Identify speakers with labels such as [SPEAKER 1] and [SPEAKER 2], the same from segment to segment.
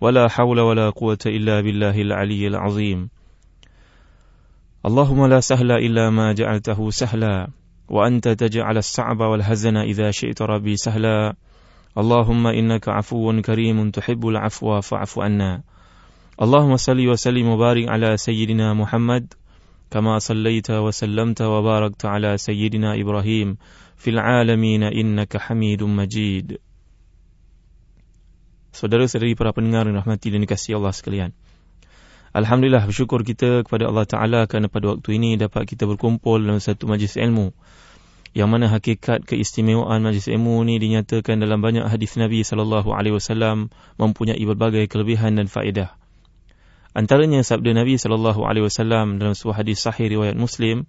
[SPEAKER 1] ولا حول ولا قوة إلا بالله العلي العظيم اللهم لا سهل إلا ما جعلته سهلا وأنت تجعل الصعب والهزن إذا شئت ربي سهلا اللهم إنك عفو كريم تحب العفو فاعف عنا اللهم صل وسلم وبارك على سيدنا محمد كما صليت وسلمت وباركت على سيدنا إبراهيم في العالمين إنك حميد مجيد Saudara-saudari para pendengar yang rahmati dan dikasihi Allah sekalian. Alhamdulillah bersyukur kita kepada Allah Ta'ala kerana pada waktu ini dapat kita berkumpul dalam satu majlis ilmu. Yang mana hakikat keistimewaan majlis ilmu ini dinyatakan dalam banyak hadis Nabi SAW mempunyai berbagai kelebihan dan faedah. Antaranya sabda Nabi SAW dalam sebuah hadis sahih riwayat Muslim,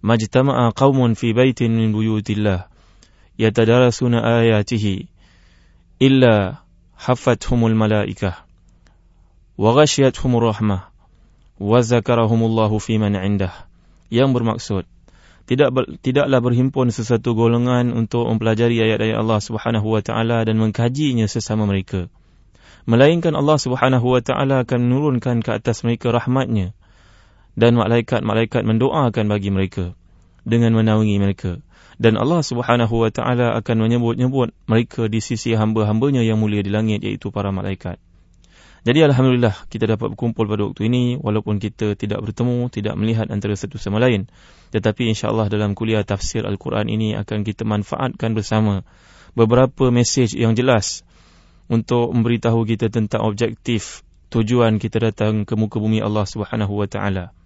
[SPEAKER 1] Majtama'a qawmun fi baitin min buyutillah, yatadarasuna ayatihi, illa hafathumul malaikah wa ghashiyatuhumur rahmah wa zakarahumullahu fi man indah yang bermaksud tidak ber, tidaklah berhimpun sesuatu golongan untuk mempelajari ayat-ayat Allah Subhanahu wa taala dan mengkajinya sesama mereka. Melainkan Allah Subhanahu wa taala akan menurunkan ke atas mereka rahmatnya dan malaikat-malaikat mendoakan bagi mereka dengan menaungi mereka dan Allah Subhanahu wa taala akan menyebut-nyebut mereka di sisi hamba-hambanya yang mulia di langit iaitu para malaikat. Jadi alhamdulillah kita dapat berkumpul pada waktu ini walaupun kita tidak bertemu, tidak melihat antara satu sama lain. Tetapi insya-Allah dalam kuliah tafsir Al-Quran ini akan kita manfaatkan bersama beberapa mesej yang jelas untuk memberitahu kita tentang objektif tujuan kita datang ke muka bumi Allah Subhanahu wa taala.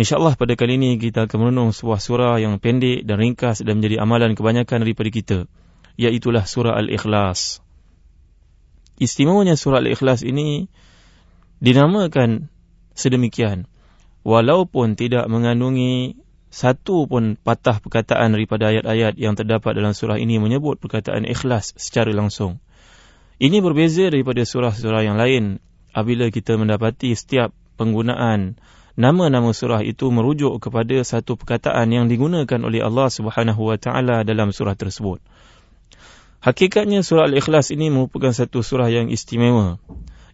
[SPEAKER 1] InsyaAllah pada kali ini kita akan merenung sebuah surah yang pendek dan ringkas dan menjadi amalan kebanyakan daripada kita. Iaitulah surah Al-Ikhlas. Istimewanya surah Al-Ikhlas ini dinamakan sedemikian. Walaupun tidak mengandungi satu pun patah perkataan daripada ayat-ayat yang terdapat dalam surah ini menyebut perkataan ikhlas secara langsung. Ini berbeza daripada surah-surah yang lain apabila kita mendapati setiap penggunaan nama-nama surah itu merujuk kepada satu perkataan yang digunakan oleh Allah Subhanahu wa taala dalam surah tersebut. Hakikatnya surah Al-Ikhlas ini merupakan satu surah yang istimewa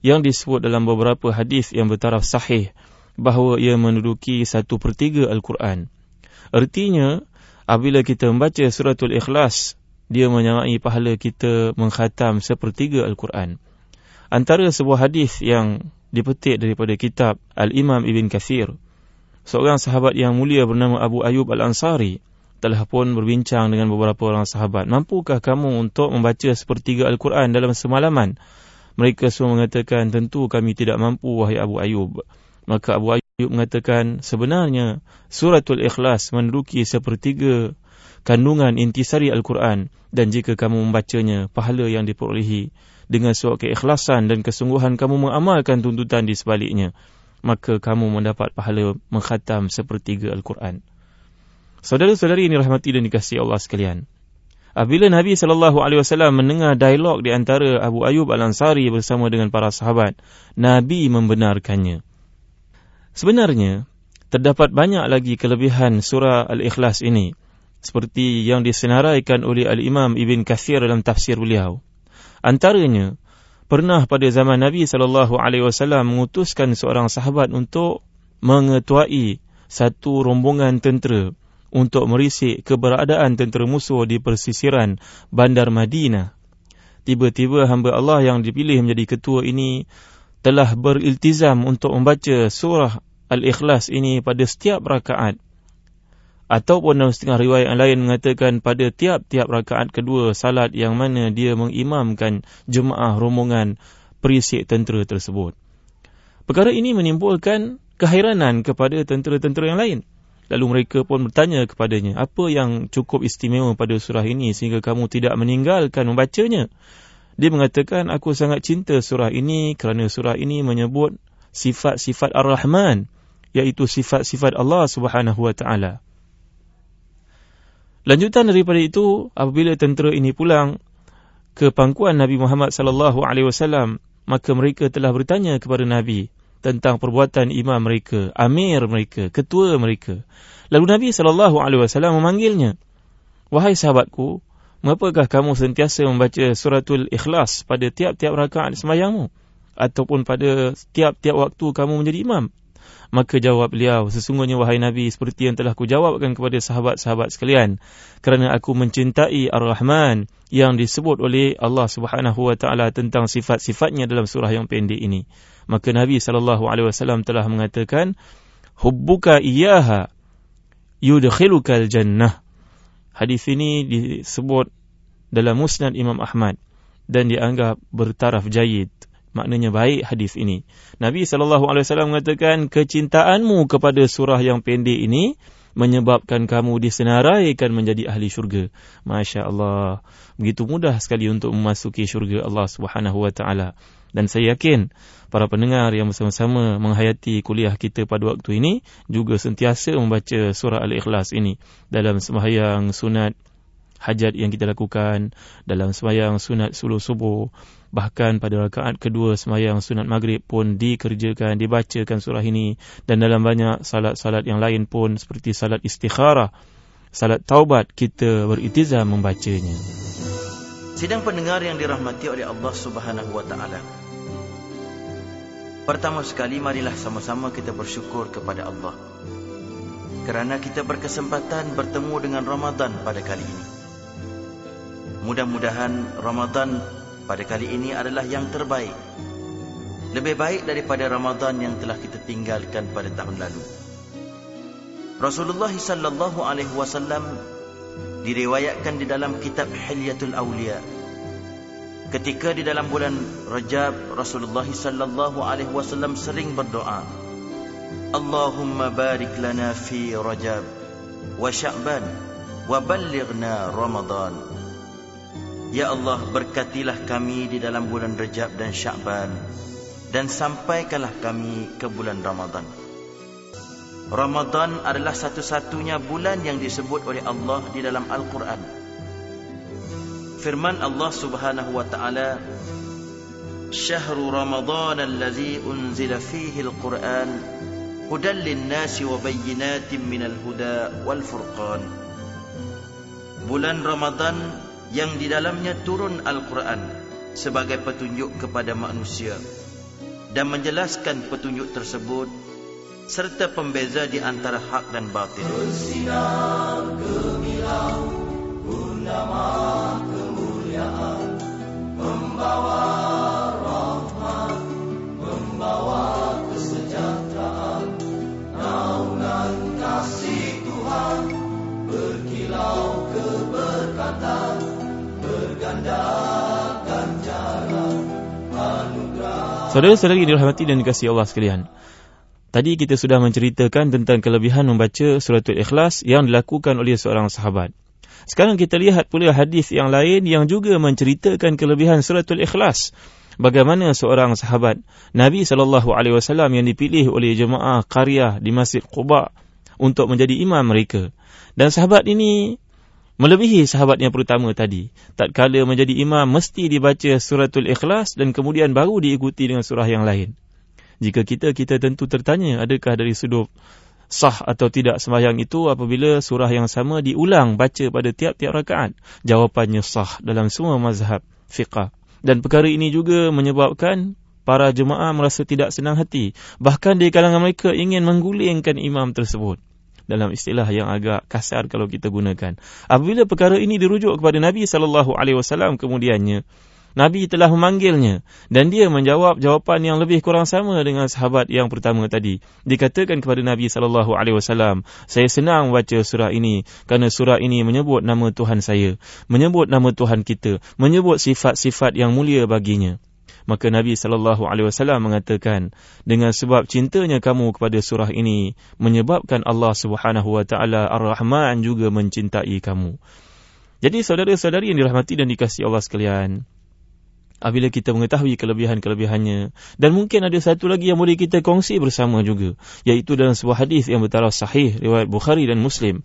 [SPEAKER 1] yang disebut dalam beberapa hadis yang bertaraf sahih bahawa ia menduduki satu pertiga Al-Quran. Artinya, apabila kita membaca suratul Ikhlas, dia menyamai pahala kita mengkhatam sepertiga Al-Quran. Antara sebuah hadis yang dipetik daripada kitab Al-Imam Ibn Kathir. Seorang sahabat yang mulia bernama Abu Ayub Al-Ansari telah pun berbincang dengan beberapa orang sahabat. Mampukah kamu untuk membaca sepertiga Al-Quran dalam semalaman? Mereka semua mengatakan, tentu kami tidak mampu, wahai Abu Ayub. Maka Abu Ayub mengatakan, sebenarnya suratul ikhlas menduduki sepertiga kandungan intisari Al-Quran. Dan jika kamu membacanya, pahala yang diperolehi dengan suatu keikhlasan dan kesungguhan kamu mengamalkan tuntutan di sebaliknya, maka kamu mendapat pahala mengkhatam sepertiga Al-Quran. Saudara-saudari ini rahmati dan dikasihi Allah sekalian. Apabila Nabi SAW mendengar dialog di antara Abu Ayub Al-Ansari bersama dengan para sahabat, Nabi membenarkannya. Sebenarnya, terdapat banyak lagi kelebihan surah Al-Ikhlas ini, seperti yang disenaraikan oleh Al-Imam Ibn Kathir dalam tafsir beliau. Antaranya, pernah pada zaman Nabi sallallahu alaihi wasallam mengutuskan seorang sahabat untuk mengetuai satu rombongan tentera untuk merisik keberadaan tentera musuh di persisiran bandar Madinah. Tiba-tiba hamba Allah yang dipilih menjadi ketua ini telah beriltizam untuk membaca surah Al-Ikhlas ini pada setiap rakaat Ataupun dalam setengah riwayat yang lain mengatakan pada tiap-tiap rakaat kedua salat yang mana dia mengimamkan jemaah rombongan perisik tentera tersebut. Perkara ini menimbulkan keheranan kepada tentera-tentera yang lain. Lalu mereka pun bertanya kepadanya, apa yang cukup istimewa pada surah ini sehingga kamu tidak meninggalkan membacanya? Dia mengatakan, aku sangat cinta surah ini kerana surah ini menyebut sifat-sifat Ar-Rahman, iaitu sifat-sifat Allah Subhanahu Wa Taala. Lanjutan daripada itu, apabila tentera ini pulang ke pangkuan Nabi Muhammad sallallahu alaihi wasallam, maka mereka telah bertanya kepada Nabi tentang perbuatan imam mereka, amir mereka, ketua mereka. Lalu Nabi sallallahu alaihi wasallam memanggilnya. Wahai sahabatku, mengapakah kamu sentiasa membaca suratul ikhlas pada tiap-tiap rakaat sembahyangmu ataupun pada tiap-tiap waktu kamu menjadi imam maka jawab beliau sesungguhnya wahai nabi seperti yang telah kujawabkan kepada sahabat-sahabat sekalian kerana aku mencintai ar-rahman yang disebut oleh Allah Subhanahu wa taala tentang sifat-sifatnya dalam surah yang pendek ini maka nabi sallallahu alaihi wasallam telah mengatakan hubbuka iyyaha yudkhilukal jannah hadis ini disebut dalam musnad Imam Ahmad dan dianggap bertaraf jayid. Maknanya baik hadis ini. Nabi SAW mengatakan kecintaanmu kepada surah yang pendek ini menyebabkan kamu disenaraikan menjadi ahli syurga. Masya Allah. Begitu mudah sekali untuk memasuki syurga Allah Subhanahu Wa Taala. Dan saya yakin para pendengar yang bersama-sama menghayati kuliah kita pada waktu ini juga sentiasa membaca surah Al-Ikhlas ini dalam sembahyang sunat hajat yang kita lakukan dalam semayang sunat suluh subuh. Bahkan pada rakaat kedua semayang sunat maghrib pun dikerjakan dibacakan surah ini. Dan dalam banyak salat-salat yang lain pun seperti salat istikharah salat taubat kita beritizam membacanya.
[SPEAKER 2] Sidang pendengar yang dirahmati oleh Allah Subhanahu wa taala. Pertama sekali marilah sama-sama kita bersyukur kepada Allah. Kerana kita berkesempatan bertemu dengan Ramadan pada kali ini Mudah-mudahan Ramadan pada kali ini adalah yang terbaik. Lebih baik daripada Ramadan yang telah kita tinggalkan pada tahun lalu. Rasulullah sallallahu alaihi wasallam diriwayatkan di dalam kitab Hilyatul Aulia. Ketika di dalam bulan Rajab Rasulullah sallallahu alaihi wasallam sering berdoa, Allahumma barik lana fi Rajab wa Sya'ban wa ballighna Ramadan. Ya Allah berkatilah kami di dalam bulan Rejab dan Syakban dan sampaikanlah kami ke bulan Ramadan. Ramadan adalah satu-satunya bulan yang disebut oleh Allah di dalam Al-Quran. Firman Allah Subhanahu wa taala Syahrul Ramadan allazi unzila fihi al-Quran hudan lin-nasi wa bayyinatin minal huda wal furqan. Bulan Ramadan yang di dalamnya turun Al-Quran sebagai petunjuk kepada manusia dan menjelaskan petunjuk tersebut serta pembeza di antara hak dan batil. Bersinar gemilang kemuliaan membawa
[SPEAKER 1] Saudara-saudari dirahmati dan dikasihi Allah sekalian. Tadi kita sudah menceritakan tentang kelebihan membaca suratul ikhlas yang dilakukan oleh seorang sahabat. Sekarang kita lihat pula hadis yang lain yang juga menceritakan kelebihan suratul ikhlas. Bagaimana seorang sahabat Nabi SAW yang dipilih oleh jemaah qaryah di Masjid Quba untuk menjadi imam mereka. Dan sahabat ini melebihi sahabat yang pertama tadi. Tak kala menjadi imam mesti dibaca suratul ikhlas dan kemudian baru diikuti dengan surah yang lain. Jika kita, kita tentu tertanya adakah dari sudut sah atau tidak sembahyang itu apabila surah yang sama diulang baca pada tiap-tiap rakaat. Jawapannya sah dalam semua mazhab fiqah. Dan perkara ini juga menyebabkan para jemaah merasa tidak senang hati. Bahkan di kalangan mereka ingin menggulingkan imam tersebut dalam istilah yang agak kasar kalau kita gunakan. Apabila perkara ini dirujuk kepada Nabi sallallahu alaihi wasallam kemudiannya Nabi telah memanggilnya dan dia menjawab jawapan yang lebih kurang sama dengan sahabat yang pertama tadi. Dikatakan kepada Nabi sallallahu alaihi wasallam, "Saya senang baca surah ini kerana surah ini menyebut nama Tuhan saya, menyebut nama Tuhan kita, menyebut sifat-sifat yang mulia baginya." Maka Nabi sallallahu alaihi wasallam mengatakan, dengan sebab cintanya kamu kepada surah ini menyebabkan Allah Subhanahu wa taala Ar-Rahman juga mencintai kamu. Jadi saudara-saudari yang dirahmati dan dikasihi Allah sekalian, apabila kita mengetahui kelebihan-kelebihannya dan mungkin ada satu lagi yang boleh kita kongsi bersama juga iaitu dalam sebuah hadis yang bertaraf sahih riwayat Bukhari dan Muslim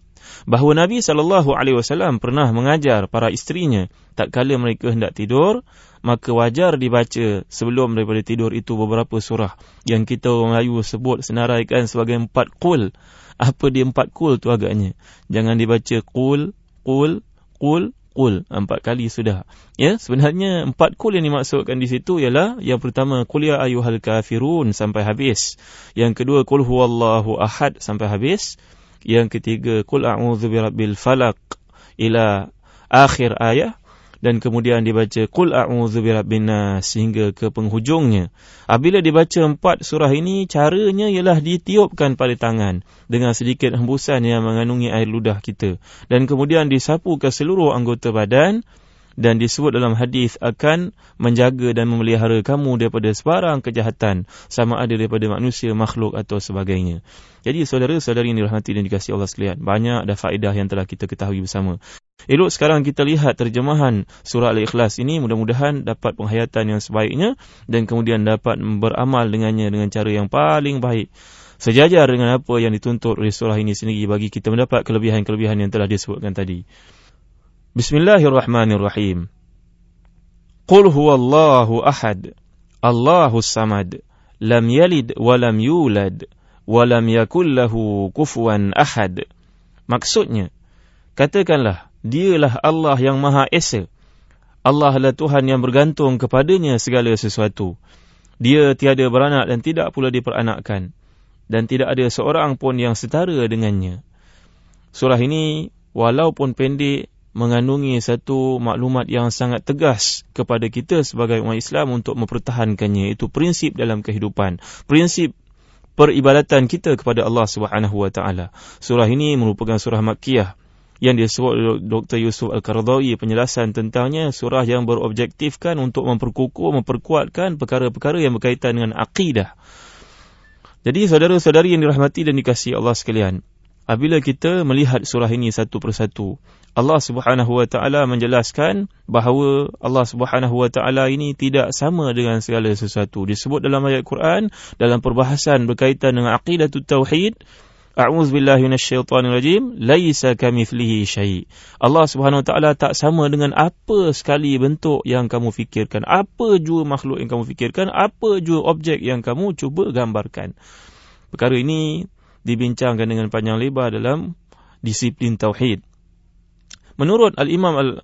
[SPEAKER 1] bahawa Nabi sallallahu alaihi wasallam pernah mengajar para isterinya tak kala mereka hendak tidur maka wajar dibaca sebelum daripada tidur itu beberapa surah. Yang kita orang Melayu sebut senaraikan sebagai empat qul. Apa dia empat qul tu agaknya? Jangan dibaca qul qul qul qul. Empat kali sudah. Ya sebenarnya empat qul yang dimaksudkan di situ ialah yang pertama qul ya ayyuhal kafirun sampai habis. Yang kedua qul huwallahu ahad sampai habis yang ketiga qul a'udzu birabbil falaq ila akhir ayat dan kemudian dibaca qul a'udzu birabbin nas sehingga ke penghujungnya. Apabila dibaca empat surah ini caranya ialah ditiupkan pada tangan dengan sedikit hembusan yang mengandungi air ludah kita. Dan kemudian disapu ke seluruh anggota badan dan disebut dalam hadis akan menjaga dan memelihara kamu daripada sebarang kejahatan sama ada daripada manusia, makhluk atau sebagainya. Jadi saudara-saudari yang dirahmati dan dikasihi Allah sekalian, banyak ada faedah yang telah kita ketahui bersama. Elok sekarang kita lihat terjemahan surah Al-Ikhlas ini mudah-mudahan dapat penghayatan yang sebaiknya dan kemudian dapat beramal dengannya dengan cara yang paling baik. Sejajar dengan apa yang dituntut oleh surah ini sendiri bagi kita mendapat kelebihan-kelebihan yang telah disebutkan tadi. Bismillahirrahmanirrahim. Qul huwallahu ahad. Allahus samad. Lam yalid wa lam yulad wa lam yakul lahu kufuwan ahad. Maksudnya, katakanlah Dialah Allah yang Maha Esa. Allah adalah Tuhan yang bergantung kepadanya segala sesuatu. Dia tiada beranak dan tidak pula diperanakkan. Dan tidak ada seorang pun yang setara dengannya. Surah ini walaupun pendek mengandungi satu maklumat yang sangat tegas kepada kita sebagai umat Islam untuk mempertahankannya. Itu prinsip dalam kehidupan. Prinsip peribadatan kita kepada Allah Subhanahu Wa Taala. Surah ini merupakan surah Makkiyah yang disebut Dr. Yusuf Al-Qaradawi penjelasan tentangnya surah yang berobjektifkan untuk memperkukuh, memperkuatkan perkara-perkara yang berkaitan dengan akidah. Jadi saudara-saudari yang dirahmati dan dikasihi Allah sekalian, apabila kita melihat surah ini satu persatu, Allah Subhanahu wa taala menjelaskan bahawa Allah Subhanahu wa taala ini tidak sama dengan segala sesuatu. Disebut dalam ayat Quran dalam perbahasan berkaitan dengan akidah tauhid A'udzu billahi minasyaitonir rajim. Laisa kamitslihi syai'. Allah Subhanahu wa taala tak sama dengan apa sekali bentuk yang kamu fikirkan. Apa jua makhluk yang kamu fikirkan, apa jua objek yang kamu cuba gambarkan. Perkara ini dibincangkan dengan panjang lebar dalam disiplin tauhid. Menurut Al-Imam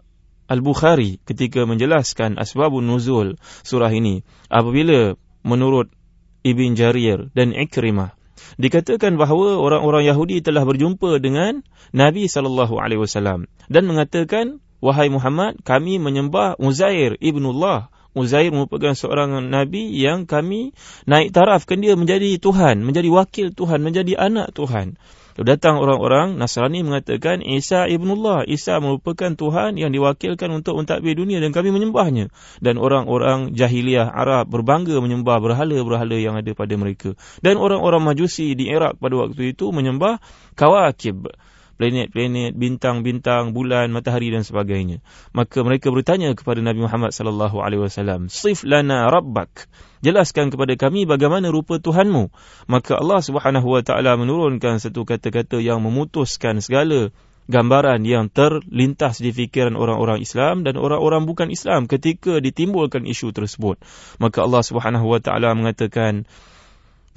[SPEAKER 1] Al-Bukhari ketika menjelaskan asbabun nuzul surah ini, apabila menurut Ibn Jarir dan Ikrimah dikatakan bahawa orang-orang Yahudi telah berjumpa dengan Nabi sallallahu alaihi wasallam dan mengatakan wahai Muhammad kami menyembah Uzair ibnullah. Uzair merupakan seorang nabi yang kami naik tarafkan dia menjadi tuhan menjadi wakil tuhan menjadi anak tuhan datang orang-orang Nasrani mengatakan Isa ibnullah Isa merupakan Tuhan yang diwakilkan untuk mentadbir dunia dan kami menyembahnya. Dan orang-orang jahiliah Arab berbangga menyembah berhala-berhala yang ada pada mereka. Dan orang-orang Majusi di Iraq pada waktu itu menyembah kawakib planet-planet, bintang-bintang, bulan, matahari dan sebagainya. Maka mereka bertanya kepada Nabi Muhammad sallallahu alaihi wasallam, "Sif lana rabbak." Jelaskan kepada kami bagaimana rupa Tuhanmu. Maka Allah Subhanahu wa taala menurunkan satu kata-kata yang memutuskan segala gambaran yang terlintas di fikiran orang-orang Islam dan orang-orang bukan Islam ketika ditimbulkan isu tersebut. Maka Allah Subhanahu wa taala mengatakan,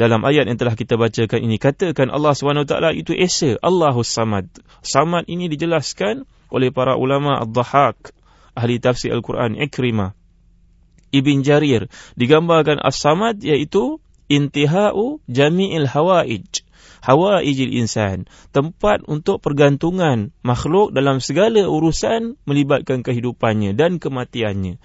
[SPEAKER 1] dalam ayat yang telah kita bacakan ini katakan Allah SWT itu Esa Allahus Samad. Samad ini dijelaskan oleh para ulama Ad-Dhahak ahli tafsir Al-Quran Ikrimah. Ibn Jarir digambarkan As-Samad iaitu intihau jami'il hawaij hawaijil insan tempat untuk pergantungan makhluk dalam segala urusan melibatkan kehidupannya dan kematiannya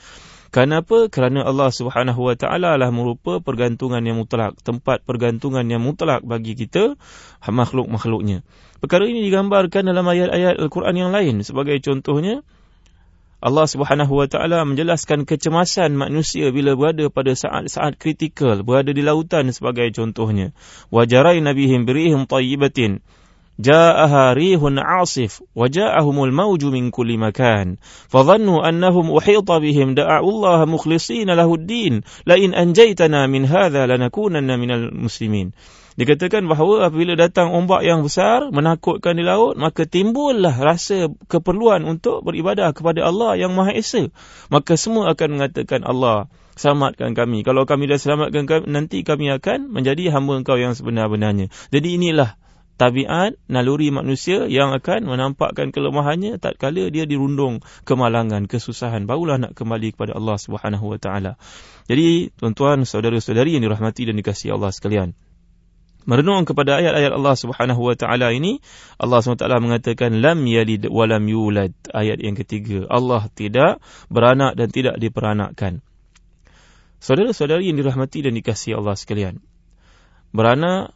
[SPEAKER 1] Kenapa? Kerana Allah Subhanahu Wa Taala lah merupa pergantungan yang mutlak, tempat pergantungan yang mutlak bagi kita makhluk-makhluknya. Perkara ini digambarkan dalam ayat-ayat Al-Quran yang lain. Sebagai contohnya, Allah Subhanahu Wa Taala menjelaskan kecemasan manusia bila berada pada saat-saat kritikal, berada di lautan sebagai contohnya. Wajarai nabihim birihim tayyibatin جاءها ريح عاصف وجاءهم الموج من كل مكان فظنوا أنهم أحيط بهم دعوا الله مخلصين له الدين لئن أنجيتنا من هذا لنكونن من المسلمين Dikatakan bahawa apabila datang ombak yang besar menakutkan di laut maka timbullah rasa keperluan untuk beribadah kepada Allah yang Maha Esa. Maka semua akan mengatakan Allah selamatkan kami. Kalau kami dah selamatkan kami, nanti kami akan menjadi hamba engkau yang sebenar-benarnya. Jadi inilah tabiat naluri manusia yang akan menampakkan kelemahannya tatkala dia dirundung kemalangan kesusahan barulah nak kembali kepada Allah Subhanahu wa taala. Jadi tuan-tuan saudara-saudari yang dirahmati dan dikasihi Allah sekalian. Merenung kepada ayat-ayat Allah Subhanahu wa taala ini Allah SWT mengatakan lam yalid wa lam yulad ayat yang ketiga Allah tidak beranak dan tidak diperanakkan. Saudara-saudari yang dirahmati dan dikasihi Allah sekalian. Beranak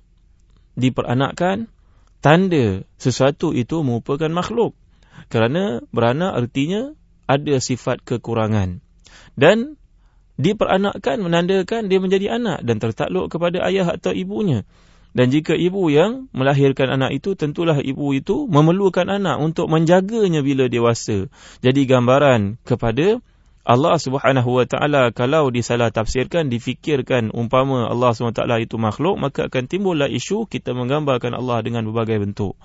[SPEAKER 1] diperanakkan tanda sesuatu itu merupakan makhluk. Kerana beranak artinya ada sifat kekurangan. Dan diperanakkan menandakan dia menjadi anak dan tertakluk kepada ayah atau ibunya. Dan jika ibu yang melahirkan anak itu tentulah ibu itu memerlukan anak untuk menjaganya bila dewasa. Jadi gambaran kepada Allah Subhanahu Wa Taala kalau disalah tafsirkan difikirkan umpama Allah Subhanahu Wa Taala itu makhluk maka akan timbullah isu kita menggambarkan Allah dengan berbagai bentuk.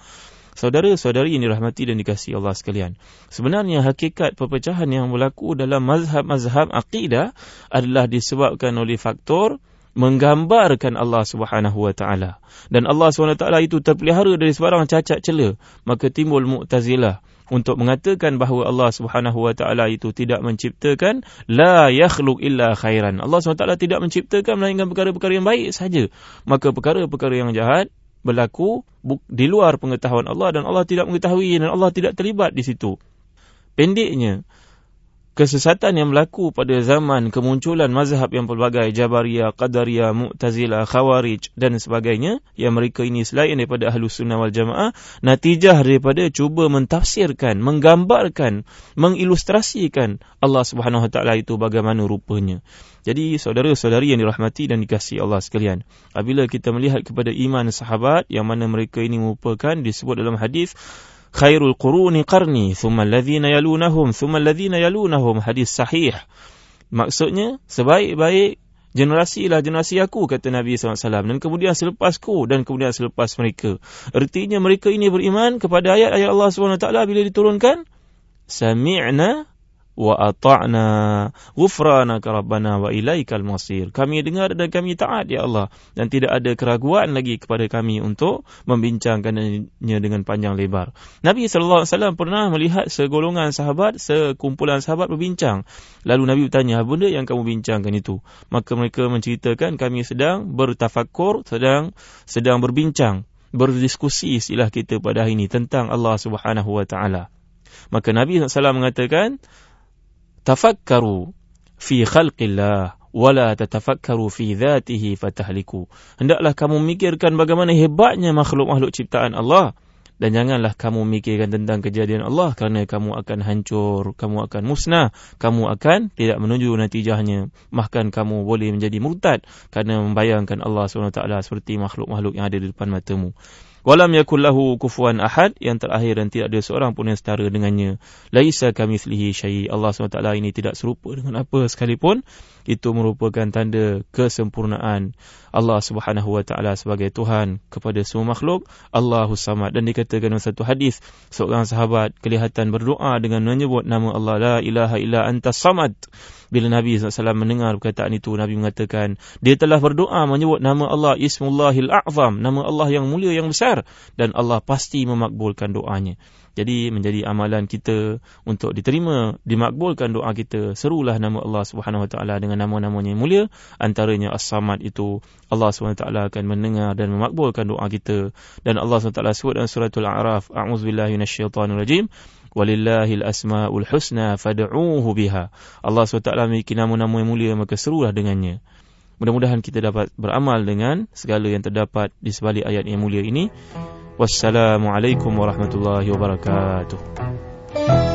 [SPEAKER 1] Saudara-saudari yang dirahmati dan dikasihi Allah sekalian. Sebenarnya hakikat perpecahan yang berlaku dalam mazhab-mazhab akidah adalah disebabkan oleh faktor menggambarkan Allah Subhanahu Wa Taala. Dan Allah Subhanahu Wa Taala itu terpelihara dari sebarang cacat cela, maka timbul Mu'tazilah untuk mengatakan bahawa Allah Subhanahu wa taala itu tidak menciptakan la yakhluq illa khairan. Allah Subhanahu wa taala tidak menciptakan melainkan perkara-perkara yang baik saja. Maka perkara-perkara yang jahat berlaku di luar pengetahuan Allah dan Allah tidak mengetahui dan Allah tidak terlibat di situ. Pendeknya, kesesatan yang berlaku pada zaman kemunculan mazhab yang pelbagai Jabariyah, Qadariyah, Mu'tazilah, Khawarij dan sebagainya yang mereka ini selain daripada Ahlu Sunnah wal Jamaah natijah daripada cuba mentafsirkan, menggambarkan, mengilustrasikan Allah Subhanahu Wa Taala itu bagaimana rupanya. Jadi saudara-saudari yang dirahmati dan dikasihi Allah sekalian, apabila kita melihat kepada iman sahabat yang mana mereka ini merupakan disebut dalam hadis khairul quruni qarni thumma alladhina yalunahum thumma alladhina yalunahum hadis sahih. Maksudnya sebaik-baik generasi ialah generasi aku kata Nabi SAW dan kemudian selepasku dan kemudian selepas mereka. Artinya mereka ini beriman kepada ayat-ayat Allah SWT bila diturunkan sami'na wa ata'na ghufranaka rabbana wa ilaikal masir. Kami dengar dan kami taat ya Allah. Dan tidak ada keraguan lagi kepada kami untuk membincangkannya dengan panjang lebar. Nabi sallallahu alaihi wasallam pernah melihat segolongan sahabat sekumpulan sahabat berbincang. Lalu Nabi bertanya apa benda yang kamu bincangkan itu? Maka mereka menceritakan kami sedang bertafakur sedang sedang berbincang berdiskusi istilah kita pada hari ini tentang Allah Subhanahu wa taala. Maka Nabi SAW mengatakan tafakkaru fi khalqillah wala tatafakkaru fi dhatihi fatahliku hendaklah kamu memikirkan bagaimana hebatnya makhluk-makhluk ciptaan Allah dan janganlah kamu memikirkan tentang kejadian Allah kerana kamu akan hancur, kamu akan musnah, kamu akan tidak menuju natijahnya. Bahkan kamu boleh menjadi murtad kerana membayangkan Allah SWT seperti makhluk-makhluk yang ada di depan matamu. Walam yakullahu kufuan ahad yang terakhir dan tidak ada seorang pun yang setara dengannya. Laisa kamitslihi syai. Allah SWT ini tidak serupa dengan apa sekalipun. Itu merupakan tanda kesempurnaan Allah Subhanahu wa taala sebagai Tuhan kepada semua makhluk. Allahu Samad dan dikatakan dalam satu hadis seorang sahabat kelihatan berdoa dengan menyebut nama Allah la ilaha illa anta samad. Bila Nabi SAW mendengar perkataan itu, Nabi mengatakan, dia telah berdoa menyebut nama Allah Ismullahil A'zam, nama Allah yang mulia yang besar dan Allah pasti memakbulkan doanya. Jadi menjadi amalan kita untuk diterima, dimakbulkan doa kita. Serulah nama Allah Subhanahu Wa Taala dengan nama-namanya yang mulia. Antaranya As-Samad itu Allah Subhanahu Wa Taala akan mendengar dan memakbulkan doa kita. Dan Allah Subhanahu Wa Taala sebut dalam suratul A'raf, A'udzubillahi minasyaitonirrajim. Walillahil asma'ul husna fad'uuhu biha. Allah SWT memiliki nama-nama yang mulia maka serulah dengannya. Mudah-mudahan kita dapat beramal dengan segala yang terdapat di sebalik ayat yang mulia ini. Wassalamualaikum warahmatullahi wabarakatuh.